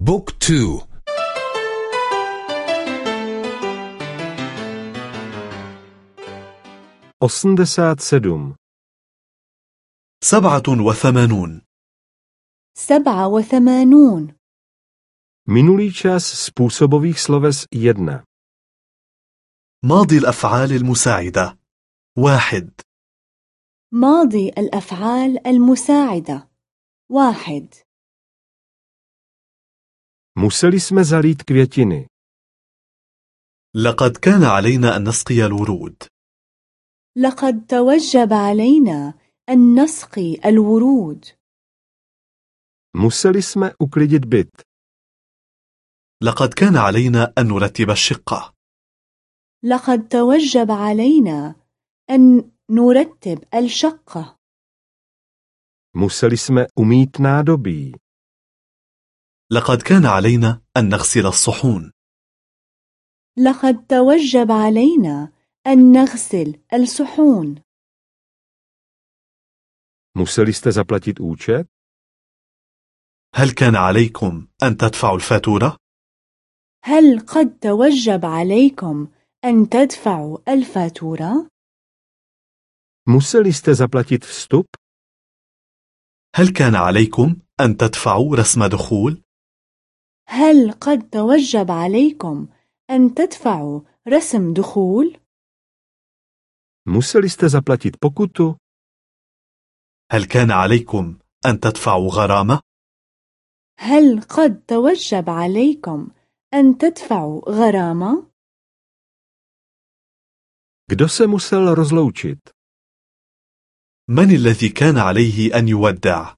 بوك تو. osmdesát sedm سبعة وثمانون. سبعة وثمانون. Minulý čas způsobových sloves jedna. ماضي الأفعال المساعدة. واحد. ماضي الأفعال المساعدة. واحد. Museli jsme zalít květiny. لقد كان علينا أن نسقي الورود لقد توجب علينا أن نسقي الورود Museli jsme uklidit byt. لقد كان علينا أن نرتب الشقة لقد توجب علينا أن نرتب الشقة Museli jsme umít nádobí. لقد كان علينا أن نغسل الصحون لقد توجب علينا أن نغسل الصحون Museli jste zaplatit účet? هل كان عليكم أن تدفعوا الفاتورة؟ هل قد توجب عليكم أن تدفعوا الفاتورة؟ Museli jste zaplatit vstup? هل كان عليكم أن تدفعوا رسم دخول؟ هل قد توجب عليكم أن تدفعوا رسم دخول؟ Museli jste zaplatit pokutu? هل كان عليكم أن تدفعوا غرامة؟ هل قد توجب عليكم أن تدفعوا غرامة؟ Kdo se musel rozloučit? من الذي كان عليه أن يودع؟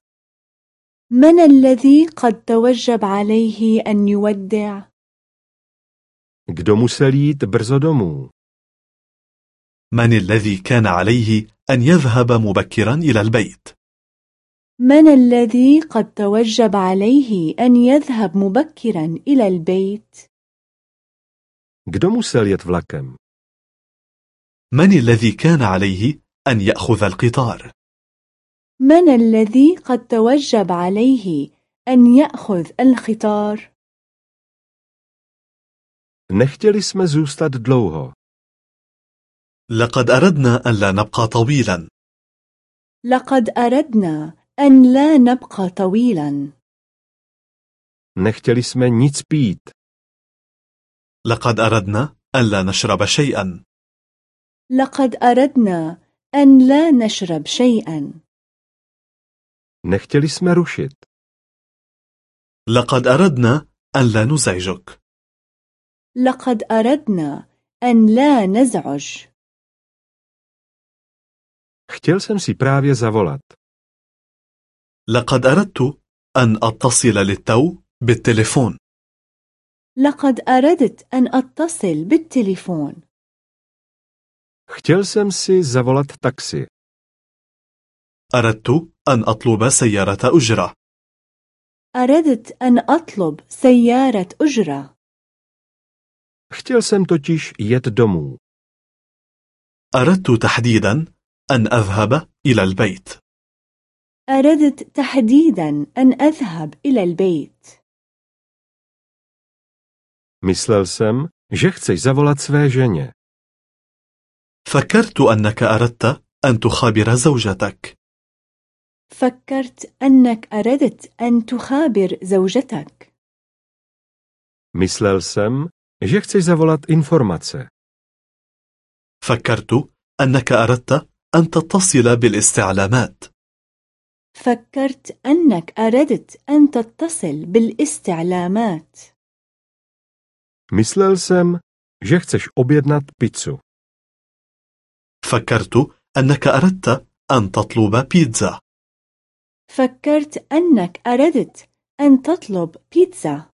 من الذي قد توجب عليه أن يودع؟ Kdo musel jít brzo domů? من الذي كان عليه أن يذهب مبكرا إلى البيت؟ من الذي قد توجب عليه أن يذهب مبكرا إلى البيت؟ Kdo musel jet vlakem? من الذي كان عليه أن يأخذ القطار؟ من الذي قد توجب عليه أن يأخذ القطار؟ Nechtěli jsme zůstat dlouho. لقد أردنا أن لا نبقى طويلا لقد أردنا أن لا نبقى طويلا Nechtěli jsme nic pít. لقد أردنا أن لا نشرب شيئا لقد أردنا أن لا نشرب شيئا Nechtěli jsme rušit. لقد أردنا أن لا نزعجك لقد أردنا أن لا نزعج Chtěl jsem si právě zavolat. لقد أردت أن أتصل للتو بالتليفون لقد أردت أن أتصل بالتليفون Chtěl jsem si zavolat taxi. أردت أن أطلب سيارة أجرة. أردت أن أطلب سيارة أجرة. Chtěl jsem totiž jet domů. أردت تحديدا أن أذهب إلى البيت. أردت تحديدا أن أذهب إلى البيت. Myslel jsem, že chceš zavolat své ženě. فكرت أنك أردت أن تخابر زوجتك. فكرت أنك أردت أن تخابر زوجتك Myslel jsem, že chceš zavolat informace. فكرت أنك أردت أن تتصل بالاستعلامات فكرت أنك أردت أن تتصل بالاستعلامات Myslel jsem, že chceš objednat pizzu. فكرت أنك أردت أن تطلب بيتزا فكرت أنك أردت أن تطلب بيتزا.